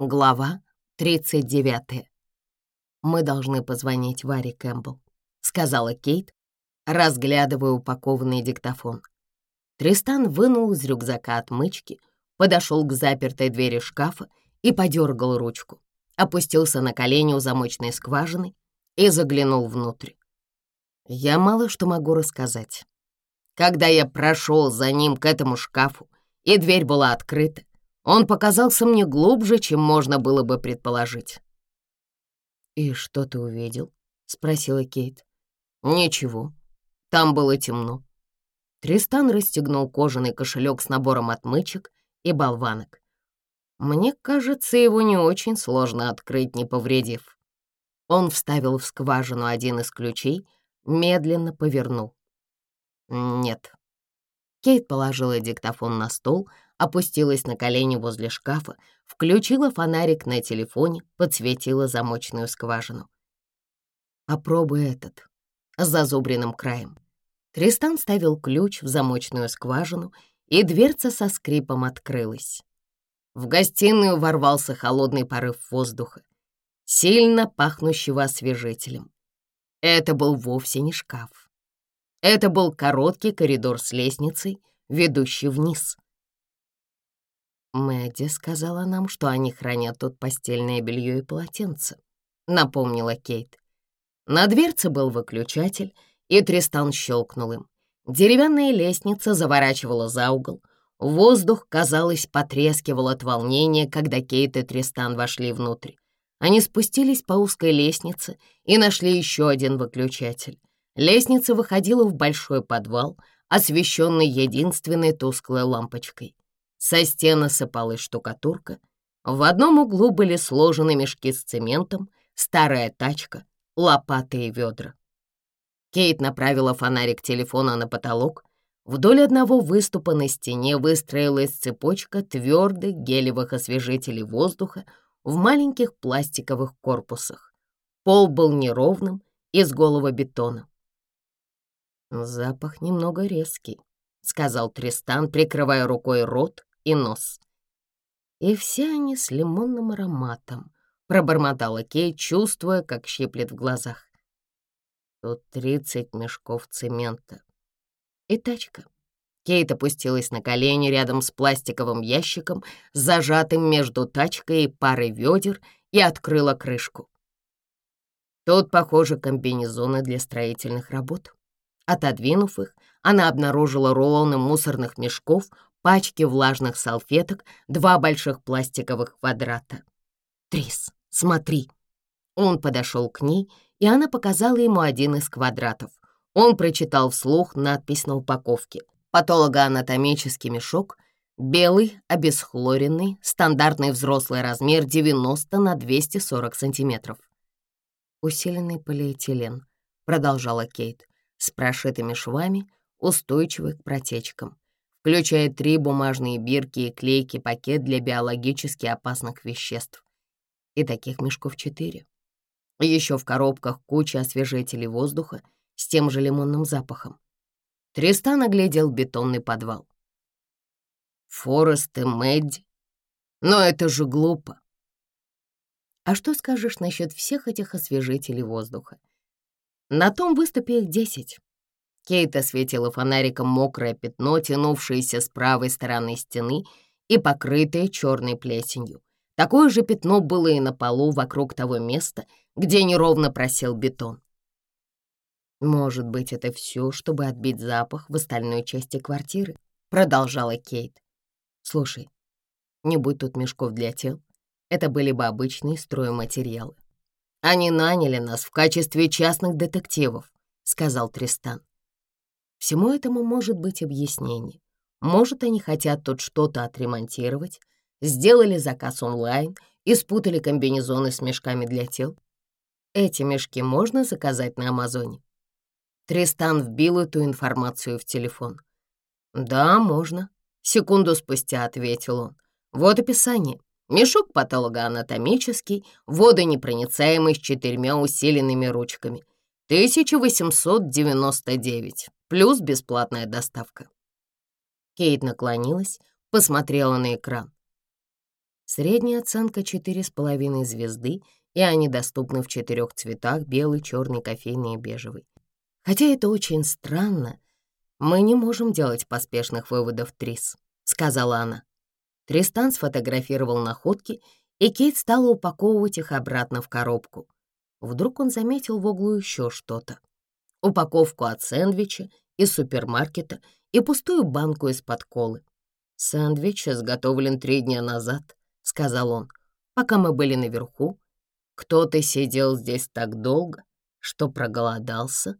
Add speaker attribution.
Speaker 1: Глава 39. «Мы должны позвонить Варе Кэмпбелл», — сказала Кейт, разглядывая упакованный диктофон. Тристан вынул из рюкзака отмычки, подошел к запертой двери шкафа и подергал ручку, опустился на колени у замочной скважины и заглянул внутрь. «Я мало что могу рассказать. Когда я прошел за ним к этому шкафу, и дверь была открыта, он показался мне глубже, чем можно было бы предположить. «И что ты увидел?» — спросила Кейт. «Ничего. Там было темно». Тристан расстегнул кожаный кошелек с набором отмычек и болванок. Мне кажется, его не очень сложно открыть, не повредив. Он вставил в скважину один из ключей, медленно повернул. Нет. Кейт положила диктофон на стол — опустилась на колени возле шкафа, включила фонарик на телефоне, подсветила замочную скважину. «Опробуй этот», с зазубренным краем. Тристан ставил ключ в замочную скважину, и дверца со скрипом открылась. В гостиную ворвался холодный порыв воздуха, сильно пахнущего освежителем. Это был вовсе не шкаф. Это был короткий коридор с лестницей, ведущий вниз. Мэдди сказала нам, что они хранят тут постельное белье и полотенце», — напомнила Кейт. На дверце был выключатель, и Тристан щелкнул им. Деревянная лестница заворачивала за угол. Воздух, казалось, потрескивал от волнения, когда Кейт и Тристан вошли внутрь. Они спустились по узкой лестнице и нашли еще один выключатель. Лестница выходила в большой подвал, освещенный единственной тусклой лампочкой. Со стены сыпалась штукатурка. В одном углу были сложены мешки с цементом, старая тачка, лопаты и ведра. Кейт направила фонарик телефона на потолок. Вдоль одного выступа на стене выстроилась цепочка твердых гелевых освежителей воздуха в маленьких пластиковых корпусах. Пол был неровным, из голого бетона. Запах немного резкий, — сказал Тристан, прикрывая рукой рот и нос. «И все они с лимонным ароматом», — пробормотала Кей, чувствуя, как щиплет в глазах. «Тут тридцать мешков цемента». «И тачка». Кейт опустилась на колени рядом с пластиковым ящиком, зажатым между тачкой и парой ведер, и открыла крышку. Тут, похоже, комбинезоны для строительных работ. Отодвинув их, она обнаружила рулоны мусорных мешков, пачки влажных салфеток, два больших пластиковых квадрата. «Трис, смотри!» Он подошел к ней, и она показала ему один из квадратов. Он прочитал вслух надпись на упаковке. «Патологоанатомический мешок», белый, обесхлоренный, стандартный взрослый размер 90 на 240 сантиметров. «Усиленный полиэтилен», — продолжала Кейт с прошитыми швами, устойчивых к протечкам, включая три бумажные бирки и клейкий пакет для биологически опасных веществ. И таких мешков четыре. Еще в коробках куча освежителей воздуха с тем же лимонным запахом. Тристан оглядел бетонный подвал. «Форест и Мэдди? Но это же глупо!» «А что скажешь насчет всех этих освежителей воздуха?» На том выступе их десять. Кейт осветила фонариком мокрое пятно, тянувшееся с правой стороны стены и покрытое черной плесенью. Такое же пятно было и на полу вокруг того места, где неровно просел бетон. «Может быть, это все, чтобы отбить запах в остальной части квартиры?» — продолжала Кейт. «Слушай, не будь тут мешков для тел. Это были бы обычные стройматериалы. Они наняли нас в качестве частных детективов», — сказал Тристан. Всему этому может быть объяснение. Может, они хотят тут что-то отремонтировать, сделали заказ онлайн и спутали комбинезоны с мешками для тел. Эти мешки можно заказать на Амазоне. Тристан вбил эту информацию в телефон. «Да, можно», — секунду спустя ответил он. «Вот описание. Мешок патологоанатомический, водонепроницаемый с четырьмя усиленными ручками. 1899, плюс бесплатная доставка. Кейт наклонилась, посмотрела на экран. Средняя оценка 4,5 звезды, и они доступны в четырех цветах — белый, черный, кофейный и бежевый. Хотя это очень странно, мы не можем делать поспешных выводов, Трис, — сказала она. Тристан сфотографировал находки, и Кейт стала упаковывать их обратно в коробку. Вдруг он заметил в углу еще что-то. Упаковку от сэндвича из супермаркета и пустую банку из-под колы. «Сэндвич изготовлен три дня назад», — сказал он, — «пока мы были наверху. Кто-то сидел здесь так долго, что проголодался